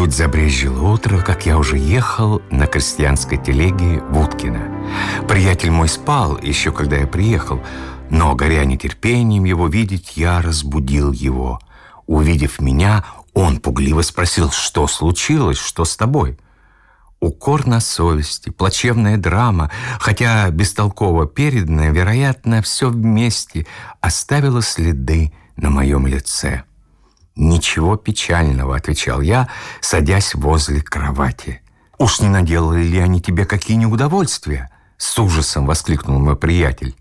Чуть забрежило утро, как я уже ехал на крестьянской телеге в Уткино. Приятель мой спал еще когда я приехал, но, горя нетерпением его видеть, я разбудил его. Увидев меня, он пугливо спросил, что случилось, что с тобой? Укор на совести, плачевная драма, хотя бестолково переданная, вероятно, все вместе оставило следы на моем лице. «Ничего печального», — отвечал я, садясь возле кровати. «Уж не наделали ли они тебе какие нибудь удовольствия?» С ужасом воскликнул мой приятель.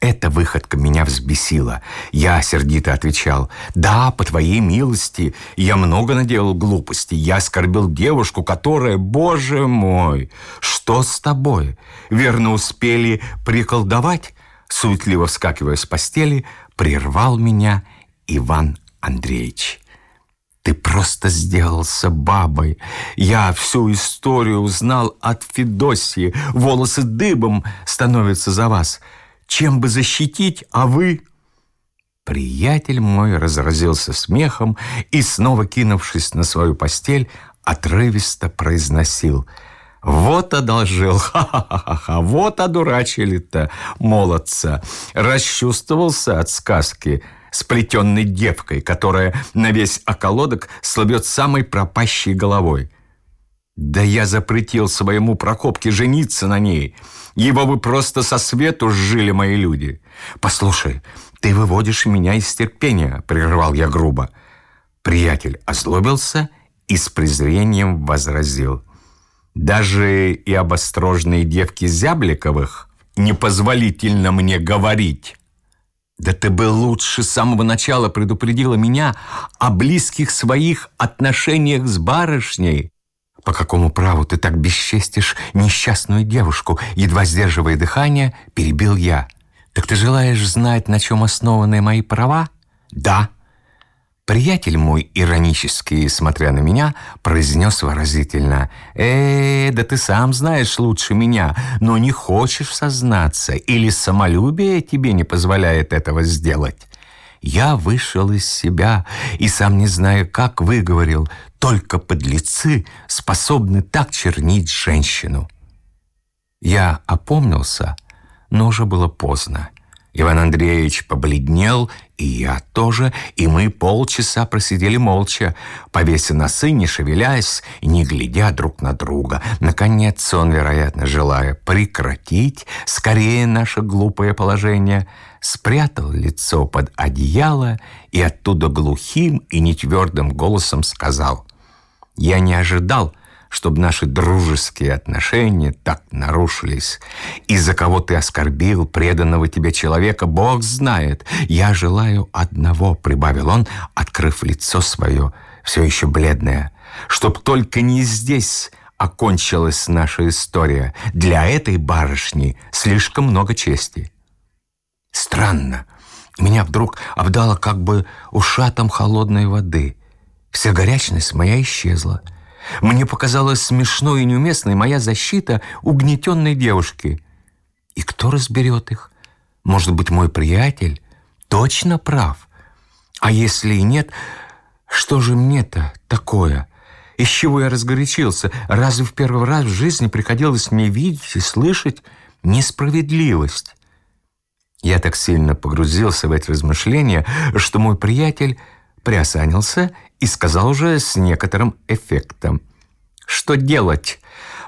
Эта выходка меня взбесила. Я сердито отвечал, «Да, по твоей милости, я много наделал глупостей. Я оскорбил девушку, которая, боже мой, что с тобой? Верно успели приколдовать?» Суетливо вскакивая с постели, прервал меня Иван Андреевич. Ты просто сделался бабой. Я всю историю узнал от Федосии. Волосы дыбом становятся за вас. Чем бы защитить, а вы... Приятель мой разразился смехом и, снова кинувшись на свою постель, отрывисто произносил «Вот одолжил, ха-ха-ха-ха, вот одурачили-то, молодца, расчувствовался от сказки» сплетенной девкой, которая на весь околодок слабет самой пропащей головой. Да я запретил своему Прокопке жениться на ней. Его бы просто со свету сжили мои люди. Послушай, ты выводишь меня из терпения, прервал я грубо. Приятель озлобился и с презрением возразил. Даже и об острожной девке Зябликовых непозволительно мне говорить. Да ты бы лучше с самого начала предупредила меня о близких своих отношениях с барышней. По какому праву ты так бесчестишь несчастную девушку? Едва сдерживая дыхание, перебил я. Так ты желаешь знать, на чем основаны мои права? Да. Приятель мой, иронически смотря на меня, произнес выразительно. «Э, да ты сам знаешь лучше меня, но не хочешь сознаться, или самолюбие тебе не позволяет этого сделать». Я вышел из себя и сам не знаю, как выговорил, только подлецы способны так чернить женщину. Я опомнился, но уже было поздно. Иван Андреевич побледнел, и я тоже, и мы полчаса просидели молча, повесив носы, не шевелясь и не глядя друг на друга. Наконец он, вероятно, желая прекратить скорее наше глупое положение, спрятал лицо под одеяло и оттуда глухим и нетвердым голосом сказал «Я не ожидал, чтобы наши дружеские отношения так нарушились. Из-за кого ты оскорбил преданного тебе человека, Бог знает. Я желаю одного, прибавил он, открыв лицо свое, все еще бледное, чтоб только не здесь окончилась наша история. Для этой барышни слишком много чести. Странно. Меня вдруг обдало как бы ушатом холодной воды. Вся горячность моя исчезла. Мне показалось смешной и неуместной моя защита угнетенной девушки. И кто разберет их? Может быть, мой приятель точно прав? А если и нет, что же мне-то такое? Из чего я разгорячился? Разве в первый раз в жизни приходилось мне видеть и слышать несправедливость? Я так сильно погрузился в эти размышления, что мой приятель приосанился и сказал уже с некоторым эффектом. «Что делать?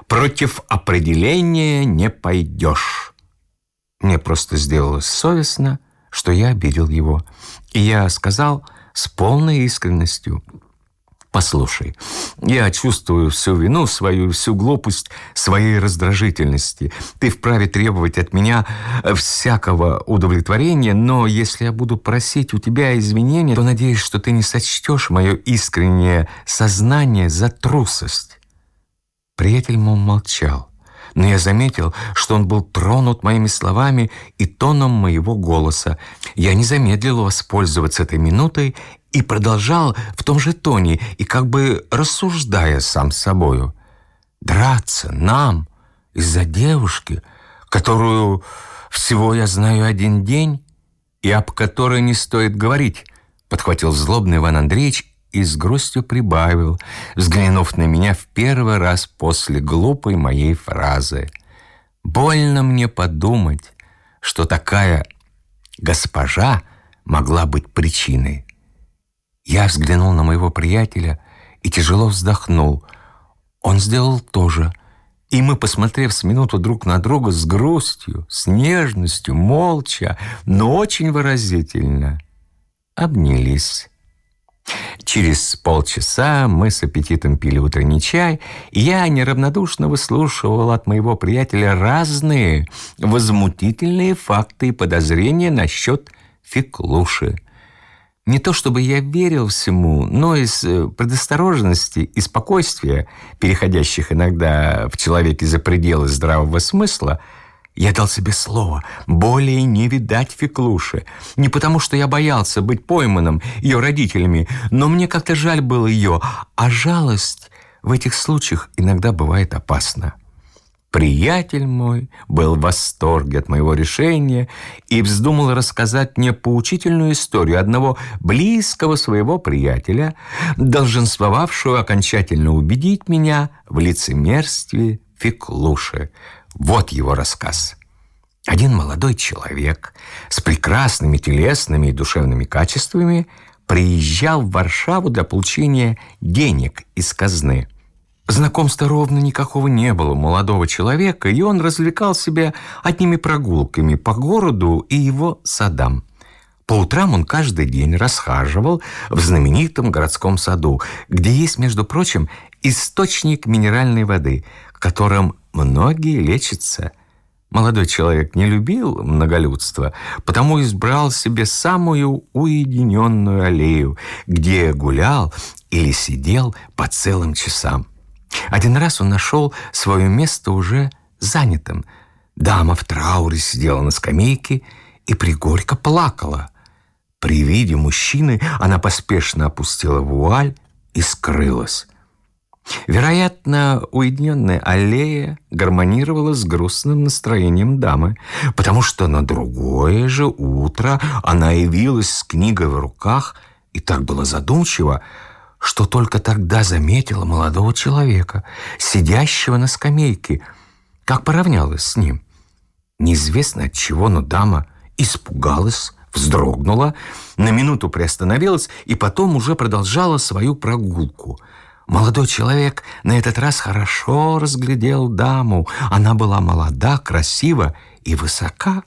Против определения не пойдешь». Мне просто сделалось совестно, что я обидел его. И я сказал с полной искренностью – Послушай, я чувствую всю вину свою, всю глупость своей раздражительности. Ты вправе требовать от меня всякого удовлетворения, но если я буду просить у тебя извинения, то надеюсь, что ты не сочтешь мое искреннее сознание за трусость. Приятель мой молчал, но я заметил, что он был тронут моими словами и тоном моего голоса. Я не замедлил воспользоваться этой минутой и продолжал в том же тоне и как бы рассуждая сам с собою. «Драться нам из-за девушки, которую всего я знаю один день и об которой не стоит говорить», подхватил злобный Иван Андреевич и с грустью прибавил, взглянув на меня в первый раз после глупой моей фразы. «Больно мне подумать, что такая госпожа могла быть причиной». Я взглянул на моего приятеля и тяжело вздохнул. Он сделал то же. И мы, посмотрев с минуту друг на друга с грустью, с нежностью, молча, но очень выразительно, обнялись. Через полчаса мы с аппетитом пили утренний чай, и я неравнодушно выслушивал от моего приятеля разные возмутительные факты и подозрения насчет Феклуши. Не то чтобы я верил всему, но из э, предосторожности и спокойствия, переходящих иногда в человеке за пределы здравого смысла, я дал себе слово более не видать Феклуши. Не потому, что я боялся быть пойманным ее родителями, но мне как-то жаль было ее, а жалость в этих случаях иногда бывает опасна. Приятель мой был в восторге от моего решения и вздумал рассказать мне поучительную историю одного близкого своего приятеля, долженствовавшего окончательно убедить меня в лицемерстве Феклуши. Вот его рассказ. Один молодой человек с прекрасными телесными и душевными качествами приезжал в Варшаву для получения денег из казны. Знакомства ровно никакого не было молодого человека, и он развлекал себя одними прогулками по городу и его садам. По утрам он каждый день расхаживал в знаменитом городском саду, где есть, между прочим, источник минеральной воды, которым многие лечатся. Молодой человек не любил многолюдство, потому избрал себе самую уединенную аллею, где гулял или сидел по целым часам. Один раз он нашел свое место уже занятым. Дама в трауре сидела на скамейке и пригорько плакала. При виде мужчины она поспешно опустила вуаль и скрылась. Вероятно, уединенная аллея гармонировала с грустным настроением дамы, потому что на другое же утро она явилась с книгой в руках и так было задумчиво, что только тогда заметила молодого человека, сидящего на скамейке, как поравнялась с ним. Неизвестно от чего, но дама испугалась, вздрогнула, на минуту приостановилась и потом уже продолжала свою прогулку – Молодой человек на этот раз хорошо разглядел даму. Она была молода, красива и высока.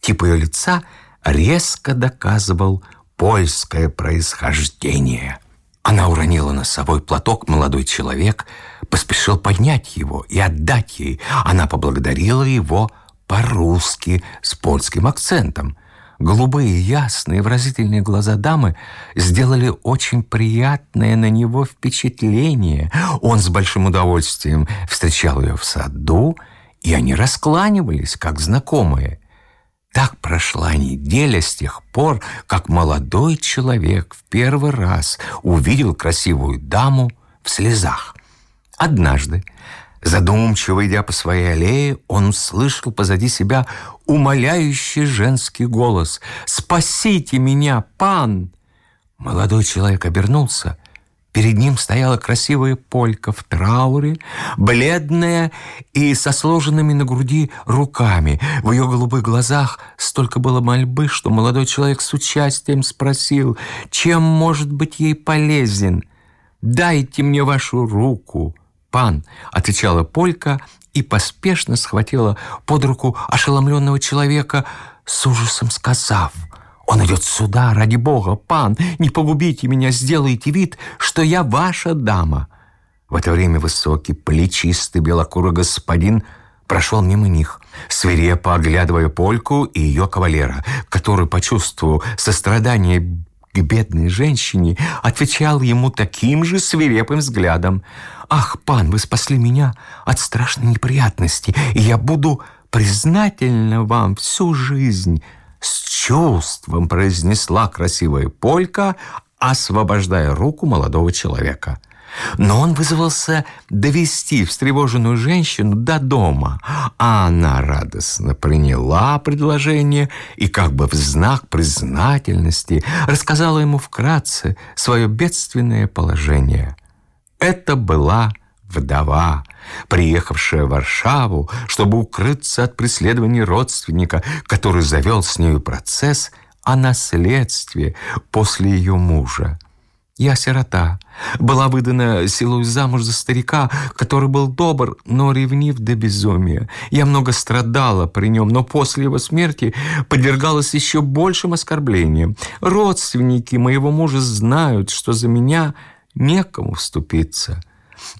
Тип ее лица резко доказывал польское происхождение. Она уронила носовой платок, молодой человек поспешил поднять его и отдать ей. Она поблагодарила его по-русски с польским акцентом. Голубые, ясные, выразительные глаза дамы сделали очень приятное на него впечатление. Он с большим удовольствием встречал ее в саду, и они раскланивались, как знакомые. Так прошла неделя с тех пор, как молодой человек в первый раз увидел красивую даму в слезах. Однажды, задумчиво идя по своей аллее, он услышал позади себя умоляющий женский голос «Спасите меня, пан!» Молодой человек обернулся Перед ним стояла красивая полька в трауре, бледная и со сложенными на груди руками. В ее голубых глазах столько было мольбы, что молодой человек с участием спросил, чем может быть ей полезен. «Дайте мне вашу руку, пан», — отвечала полька и поспешно схватила под руку ошеломленного человека, с ужасом сказав — он идет сюда, ради бога, пан, не погубите меня, сделайте вид, что я ваша дама». В это время высокий, плечистый, белокурый господин прошел мимо них, свирепо оглядывая Польку и ее кавалера, который, почувствовав сострадание к бедной женщине, отвечал ему таким же свирепым взглядом. «Ах, пан, вы спасли меня от страшной неприятности, и я буду признательна вам всю жизнь» с чувством произнесла красивая полька, освобождая руку молодого человека. Но он вызвался довести встревоженную женщину до дома, а она радостно приняла предложение и как бы в знак признательности рассказала ему вкратце свое бедственное положение. Это была вдова, приехавшая в Варшаву, чтобы укрыться от преследований родственника, который завел с нею процесс о наследстве после ее мужа. Я сирота, была выдана силой замуж за старика, который был добр, но ревнив до безумия. Я много страдала при нем, но после его смерти подвергалась еще большим оскорблениям. Родственники моего мужа знают, что за меня некому вступиться.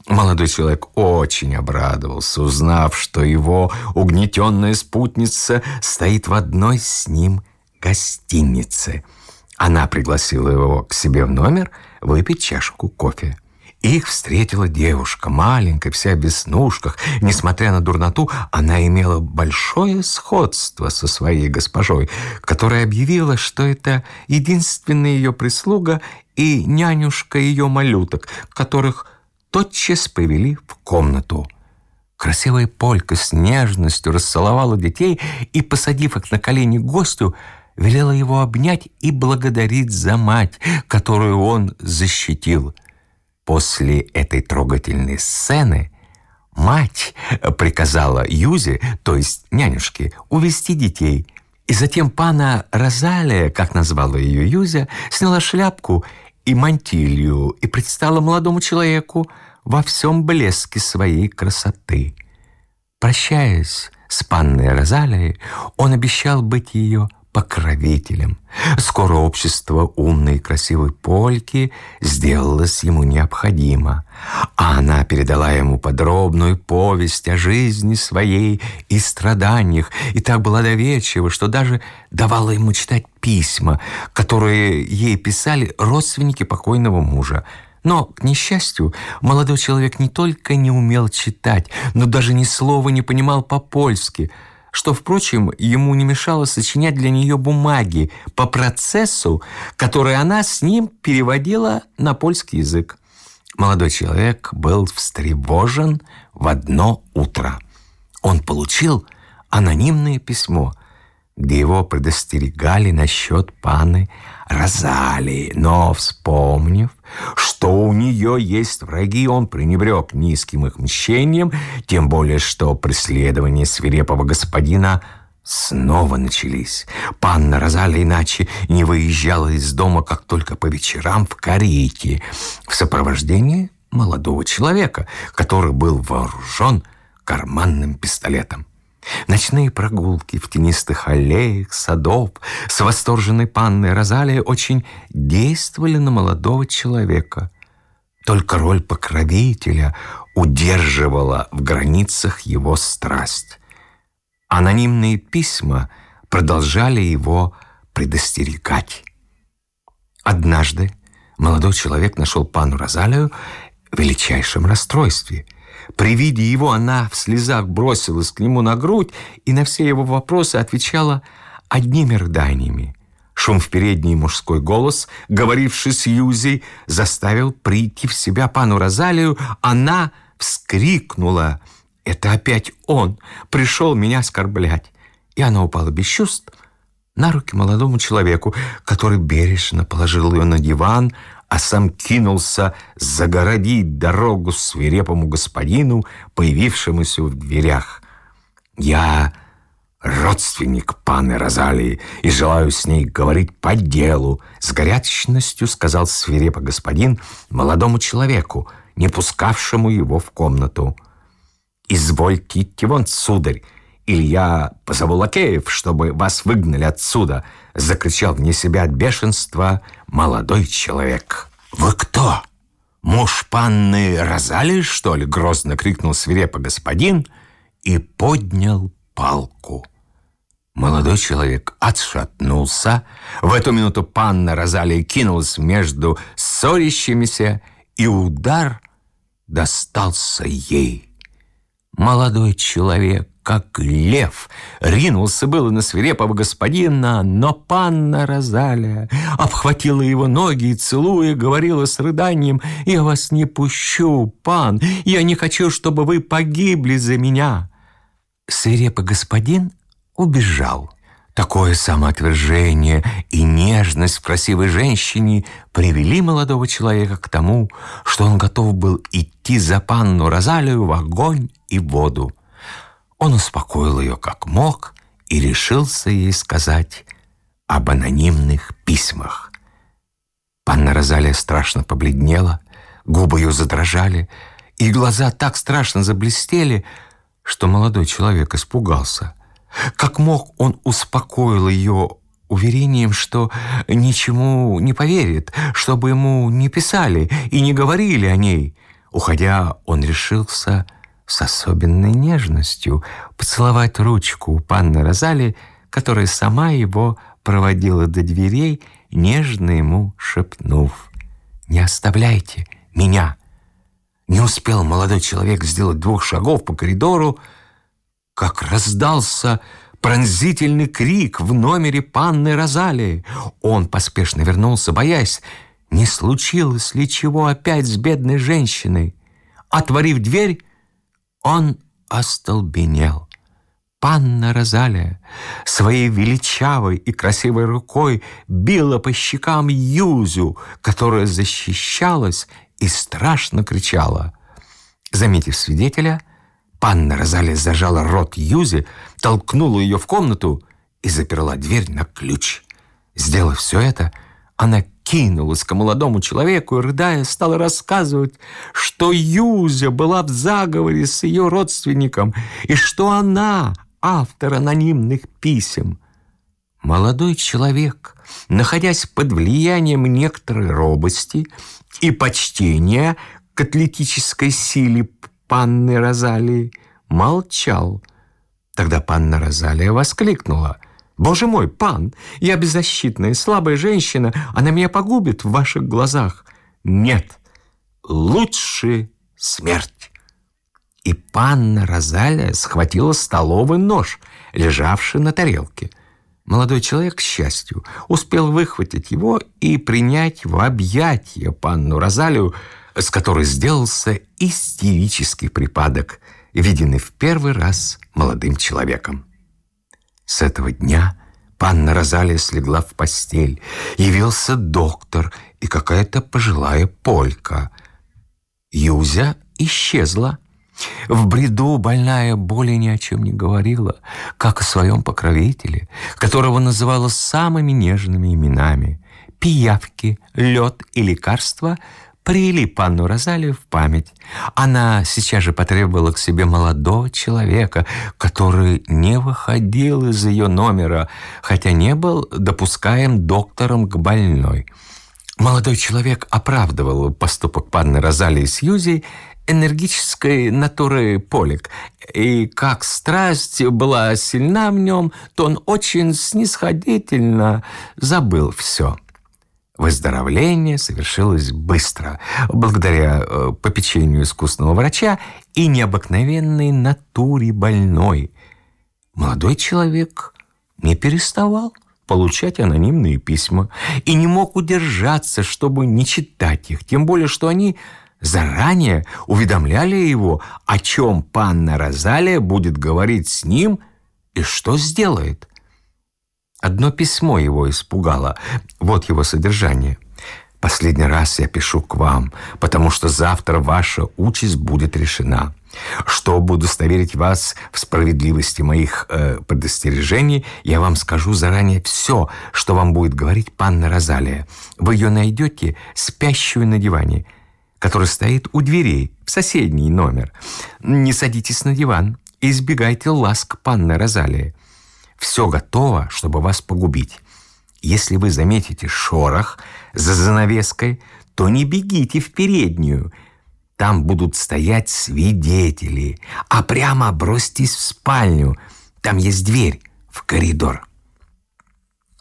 Молодой человек очень обрадовался, узнав, что его угнетенная спутница стоит в одной с ним гостинице. Она пригласила его к себе в номер выпить чашку кофе. Их встретила девушка, маленькая, вся в веснушках. Несмотря на дурноту, она имела большое сходство со своей госпожой, которая объявила, что это единственная ее прислуга и нянюшка ее малюток, которых тотчас повели в комнату. Красивая полька с нежностью расцеловала детей и, посадив их на колени гостю, велела его обнять и благодарить за мать, которую он защитил. После этой трогательной сцены мать приказала Юзе, то есть нянюшке, увести детей. И затем пана Розалия, как назвала ее Юзя, сняла шляпку и мантилью и предстала молодому человеку во всем блеске своей красоты. Прощаясь с панной Розалией, он обещал быть ее покровителем. Скоро общество умной и красивой Польки сделалось ему необходимо, а она передала ему подробную повесть о жизни своей и страданиях, и так была доверчива, что даже давала ему читать письма, которые ей писали родственники покойного мужа. Но, к несчастью, молодой человек не только не умел читать, но даже ни слова не понимал по-польски – что, впрочем, ему не мешало сочинять для нее бумаги по процессу, который она с ним переводила на польский язык. Молодой человек был встревожен в одно утро. Он получил анонимное письмо, где его предостерегали насчет паны Розалии, но, вспомнив, что у нее есть враги, он пренебрег низким их мщением, тем более, что преследования свирепого господина снова начались. Панна Розалия иначе не выезжала из дома, как только по вечерам в карете, в сопровождении молодого человека, который был вооружен карманным пистолетом. Ночные прогулки в тенистых аллеях, садов с восторженной панной Розалии очень действовали на молодого человека. Только роль покровителя удерживала в границах его страсть. Анонимные письма продолжали его предостерегать. Однажды молодой человек нашел пану Розалию в величайшем расстройстве – при виде его она в слезах бросилась к нему на грудь и на все его вопросы отвечала одними рыданиями. Шум в передний мужской голос, говоривший с Юзей, заставил прийти в себя пану Розалию. Она вскрикнула. «Это опять он! Пришел меня оскорблять!» И она упала без чувств на руки молодому человеку, который бережно положил ее на диван, а сам кинулся загородить дорогу свирепому господину, появившемуся в дверях. «Я родственник паны Розалии и желаю с ней говорить по делу», с горячностью сказал свирепо господин молодому человеку, не пускавшему его в комнату. «Извольте идти вон, сударь, или я позову лакеев, чтобы вас выгнали отсюда!» — закричал вне себя от бешенства молодой человек. «Вы кто? Муж панны Розалии, что ли?» — грозно крикнул свирепо господин и поднял палку. Молодой человек отшатнулся. В эту минуту панна Розалия кинулась между ссорящимися, и удар достался ей. Молодой человек, как лев, ринулся было на свирепого господина, но панна Розалия обхватила его ноги и, целуя, говорила с рыданием, «Я вас не пущу, пан, я не хочу, чтобы вы погибли за меня». Свирепый господин убежал. Такое самоотвержение и нежность в красивой женщине привели молодого человека к тому, что он готов был идти за панну Розалию в огонь и воду. Он успокоил ее как мог и решился ей сказать об анонимных письмах. Панна Розалия страшно побледнела, губы ее задрожали, и глаза так страшно заблестели, что молодой человек испугался – как мог, он успокоил ее уверением, что ничему не поверит, чтобы ему не писали и не говорили о ней. Уходя, он решился с особенной нежностью поцеловать ручку у панны Розали, которая сама его проводила до дверей, нежно ему шепнув «Не оставляйте меня!» Не успел молодой человек сделать двух шагов по коридору, как раздался пронзительный крик в номере панны Розалии. Он поспешно вернулся, боясь, не случилось ли чего опять с бедной женщиной. Отворив дверь, он остолбенел. Панна Розалия своей величавой и красивой рукой била по щекам Юзю, которая защищалась и страшно кричала. Заметив свидетеля, Панна Розалия зажала рот Юзи, толкнула ее в комнату и заперла дверь на ключ. Сделав все это, она кинулась к молодому человеку и, рыдая, стала рассказывать, что Юзя была в заговоре с ее родственником и что она автор анонимных писем. Молодой человек, находясь под влиянием некоторой робости и почтения к атлетической силе панны Розалии, молчал. Тогда панна Розалия воскликнула. «Боже мой, пан, я беззащитная, слабая женщина, она меня погубит в ваших глазах». «Нет, лучше смерть». И панна Розалия схватила столовый нож, лежавший на тарелке. Молодой человек, к счастью, успел выхватить его и принять в объятия панну Розалию, с которой сделался истерический припадок, виденный в первый раз молодым человеком. С этого дня панна Розалия слегла в постель, явился доктор и какая-то пожилая полька. Юзя исчезла. В бреду больная более ни о чем не говорила, как о своем покровителе, которого называла самыми нежными именами. Пиявки, лед и лекарства привели панну Розалию в память. Она сейчас же потребовала к себе молодого человека, который не выходил из ее номера, хотя не был допускаем доктором к больной. Молодой человек оправдывал поступок панны Розалии с Юзей энергической натуры Полик, и как страсть была сильна в нем, то он очень снисходительно забыл все. Выздоровление совершилось быстро, благодаря э, попечению искусного врача и необыкновенной натуре больной. Молодой человек не переставал получать анонимные письма и не мог удержаться, чтобы не читать их, тем более, что они заранее уведомляли его, о чем панна Розалия будет говорить с ним и что сделает. Одно письмо его испугало. Вот его содержание. «Последний раз я пишу к вам, потому что завтра ваша участь будет решена. Чтобы удостоверить вас в справедливости моих э, предостережений, я вам скажу заранее все, что вам будет говорить панна Розалия. Вы ее найдете спящую на диване, который стоит у дверей, в соседний номер. Не садитесь на диван, избегайте ласк панны Розалии все готово, чтобы вас погубить. Если вы заметите шорох за занавеской, то не бегите в переднюю. Там будут стоять свидетели. А прямо бросьтесь в спальню. Там есть дверь в коридор.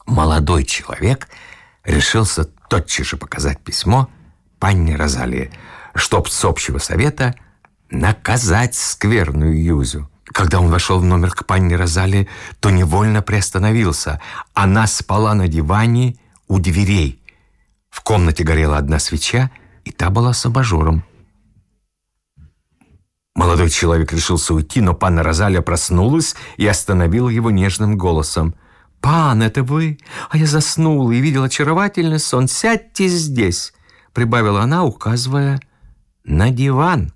Молодой человек решился тотчас же показать письмо панне Розалии, чтоб с общего совета наказать скверную Юзю. Когда он вошел в номер к панне Розали, то невольно приостановился. Она спала на диване у дверей. В комнате горела одна свеча, и та была с абажуром. Молодой человек решился уйти, но панна Розалия проснулась и остановила его нежным голосом. «Пан, это вы? А я заснула и видела очаровательный сон. Сядьте здесь!» Прибавила она, указывая на диван.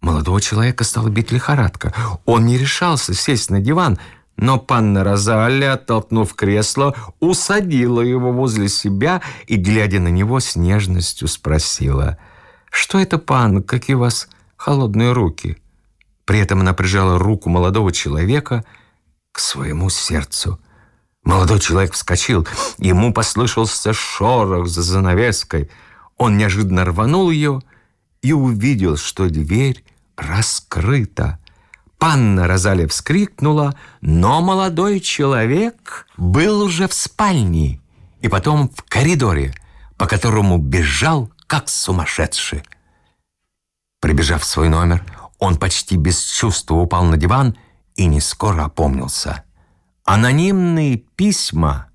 Молодого человека стала бить лихорадка. Он не решался сесть на диван, но панна Розалия, оттолкнув кресло, усадила его возле себя и, глядя на него, с нежностью спросила, «Что это, пан? Какие у вас холодные руки?» При этом она прижала руку молодого человека к своему сердцу. Молодой человек вскочил, ему послышался шорох за занавеской. Он неожиданно рванул ее и увидел, что дверь раскрыта. Панна Розалия вскрикнула, но молодой человек был уже в спальне и потом в коридоре, по которому бежал, как сумасшедший. Прибежав в свой номер, он почти без чувства упал на диван и не скоро опомнился. Анонимные письма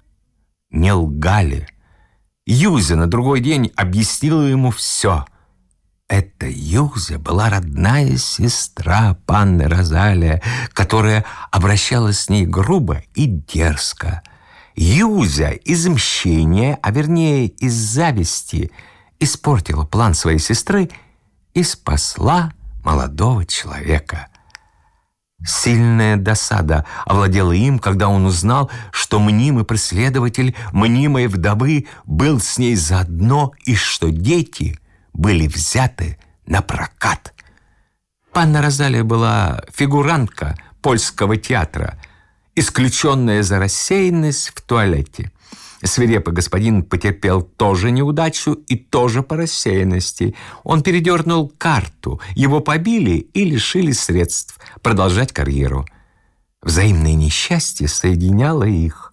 не лгали. Юзя на другой день объяснила ему все — эта Юза была родная сестра панны Розалия, которая обращалась с ней грубо и дерзко. Юзя из мщения, а вернее из зависти, испортила план своей сестры и спасла молодого человека. Сильная досада овладела им, когда он узнал, что мнимый преследователь мнимой вдовы был с ней заодно и что дети — были взяты на прокат. Панна Розалия была фигурантка польского театра, исключенная за рассеянность в туалете. Свирепый господин потерпел тоже неудачу и тоже по рассеянности. Он передернул карту, его побили и лишили средств продолжать карьеру. Взаимное несчастье соединяло их.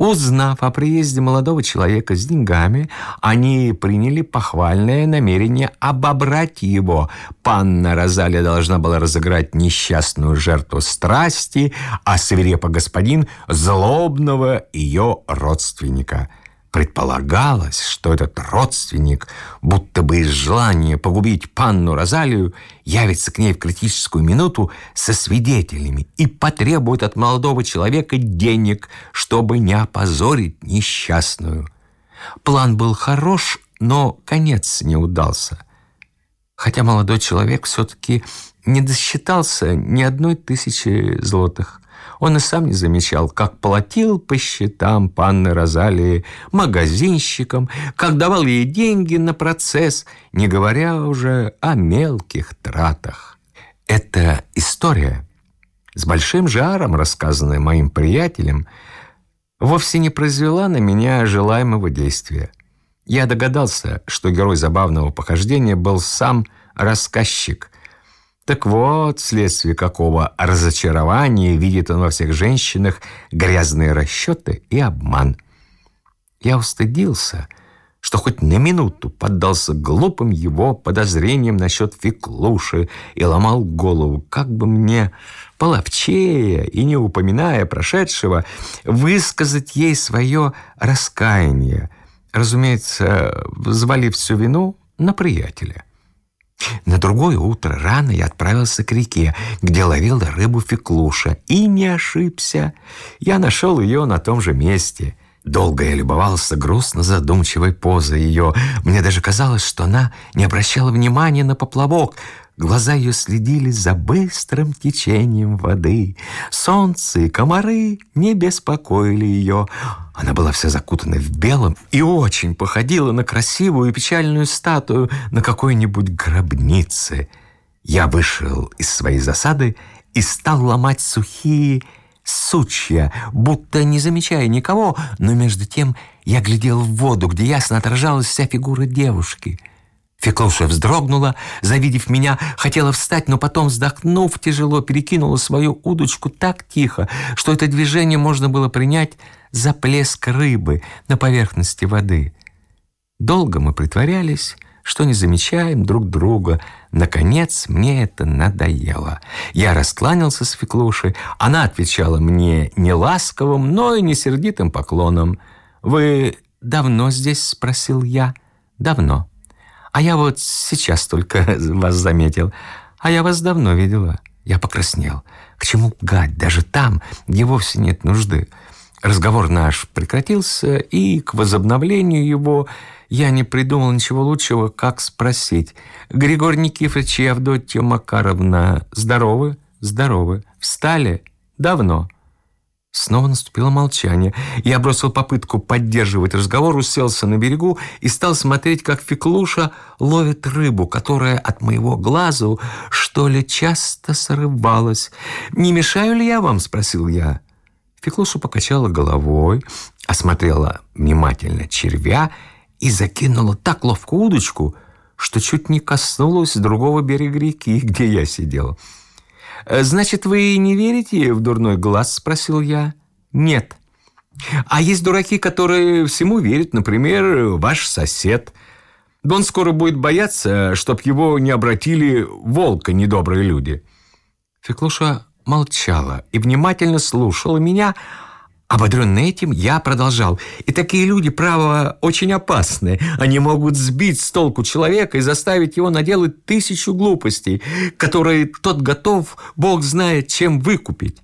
Узнав о приезде молодого человека с деньгами, они приняли похвальное намерение обобрать его. Панна Розалия должна была разыграть несчастную жертву страсти, а свирепо господин — злобного ее родственника — Предполагалось, что этот родственник, будто бы из желания погубить панну Розалию, явится к ней в критическую минуту со свидетелями и потребует от молодого человека денег, чтобы не опозорить несчастную. План был хорош, но конец не удался. Хотя молодой человек все-таки не досчитался ни одной тысячи злотых. Он и сам не замечал, как платил по счетам панны Розалии магазинщикам, как давал ей деньги на процесс, не говоря уже о мелких тратах. Эта история, с большим жаром рассказанная моим приятелем, вовсе не произвела на меня желаемого действия. Я догадался, что герой забавного похождения был сам рассказчик – так вот, вследствие какого разочарования видит он во всех женщинах грязные расчеты и обман. Я устыдился, что хоть на минуту поддался глупым его подозрениям насчет Феклуши и ломал голову, как бы мне половчее и не упоминая прошедшего, высказать ей свое раскаяние, разумеется, взвалив всю вину на приятеля. На другое утро рано я отправился к реке, где ловил рыбу феклуша, и не ошибся. Я нашел ее на том же месте. Долго я любовался грустно задумчивой позой ее. Мне даже казалось, что она не обращала внимания на поплавок. Глаза ее следили за быстрым течением воды. Солнце и комары не беспокоили ее. Она была вся закутана в белом и очень походила на красивую и печальную статую на какой-нибудь гробнице. Я вышел из своей засады и стал ломать сухие сучья, будто не замечая никого, но между тем я глядел в воду, где ясно отражалась вся фигура девушки — Феклуша вздрогнула, завидев меня, хотела встать, но потом, вздохнув, тяжело перекинула свою удочку так тихо, что это движение можно было принять за плеск рыбы на поверхности воды. Долго мы притворялись, что не замечаем друг друга. Наконец, мне это надоело. Я раскланялся с Феклушей. Она отвечала мне не ласковым, но и не сердитым поклоном. «Вы давно здесь?» – спросил я. «Давно. А я вот сейчас только вас заметил. А я вас давно видела». Я покраснел. К чему гать? Даже там, где вовсе нет нужды. Разговор наш прекратился, и к возобновлению его я не придумал ничего лучшего, как спросить. «Григорий Никифорович и Авдотья Макаровна здоровы?» «Здоровы. Встали?» «Давно». Снова наступило молчание. Я бросил попытку поддерживать разговор, уселся на берегу и стал смотреть, как Феклуша ловит рыбу, которая от моего глазу, что ли, часто срывалась. «Не мешаю ли я вам?» – спросил я. Феклуша покачала головой, осмотрела внимательно червя и закинула так ловко удочку, что чуть не коснулась другого берега реки, где я сидел. «Э, «Значит, вы не верите в дурной глаз?» – спросил я. «Нет». «А есть дураки, которые всему верят, например, ваш сосед. Он скоро будет бояться, чтоб его не обратили волка недобрые люди». Феклуша молчала и внимательно слушала меня, Ободренный этим, я продолжал. И такие люди, право, очень опасны. Они могут сбить с толку человека и заставить его наделать тысячу глупостей, которые тот готов, Бог знает, чем выкупить.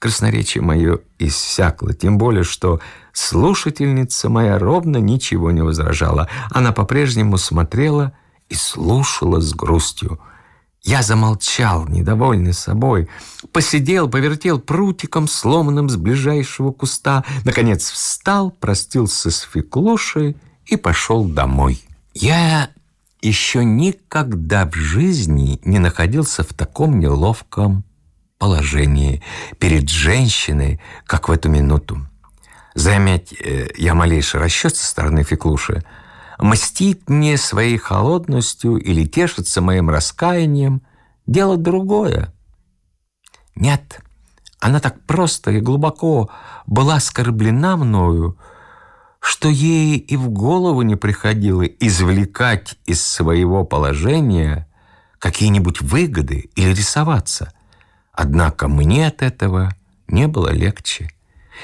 Красноречие мое иссякло, тем более, что слушательница моя ровно ничего не возражала. Она по-прежнему смотрела и слушала с грустью – я замолчал, недовольный собой, посидел, повертел прутиком, сломанным с ближайшего куста, наконец встал, простился с Феклушей и пошел домой. Я еще никогда в жизни не находился в таком неловком положении перед женщиной, как в эту минуту. Заметь, э, я малейший расчет со стороны Феклуши – Мстить мне своей холодностью или тешиться моим раскаянием – дело другое. Нет, она так просто и глубоко была оскорблена мною, что ей и в голову не приходило извлекать из своего положения какие-нибудь выгоды или рисоваться. Однако мне от этого не было легче.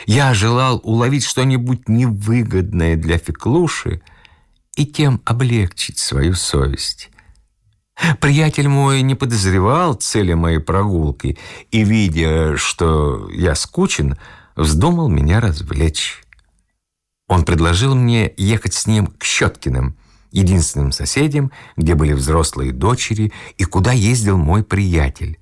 Я желал уловить что-нибудь невыгодное для Феклуши – и тем облегчить свою совесть. Приятель мой не подозревал цели моей прогулки и, видя, что я скучен, вздумал меня развлечь. Он предложил мне ехать с ним к Щеткиным, единственным соседям, где были взрослые дочери и куда ездил мой приятель.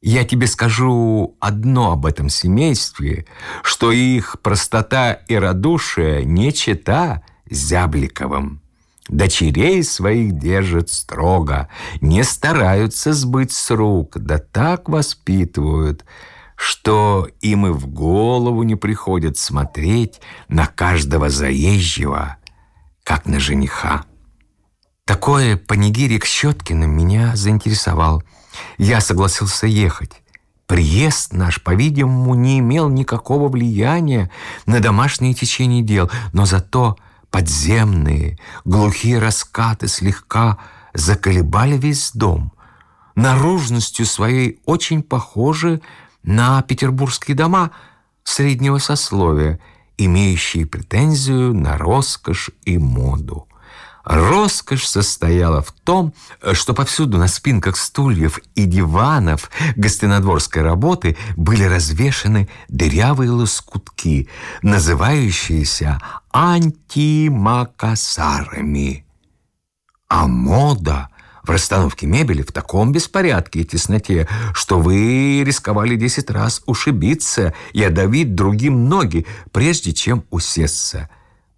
Я тебе скажу одно об этом семействе, что их простота и радушие не чета Зябликовым. Дочерей своих держат строго, не стараются сбыть с рук, да так воспитывают, что им и в голову не приходит смотреть на каждого заезжего, как на жениха. Такое панигирик Щеткиным меня заинтересовал. Я согласился ехать. Приезд наш, по-видимому, не имел никакого влияния на домашнее течение дел, но зато подземные, глухие раскаты слегка заколебали весь дом, наружностью своей очень похожи на петербургские дома среднего сословия, имеющие претензию на роскошь и моду. Роскошь состояла в том, что повсюду на спинках стульев и диванов гостинодворской работы были развешаны дырявые лоскутки, называющиеся антимакасарами. А мода в расстановке мебели в таком беспорядке и тесноте, что вы рисковали десять раз ушибиться и одавить другим ноги, прежде чем усесться.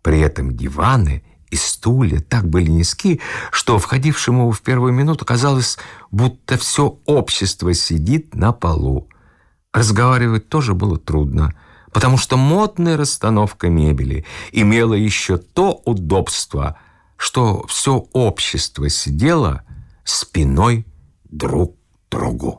При этом диваны – и стулья так были низки, что входившему в первую минуту казалось, будто все общество сидит на полу. Разговаривать тоже было трудно, потому что модная расстановка мебели имела еще то удобство, что все общество сидело спиной друг к другу.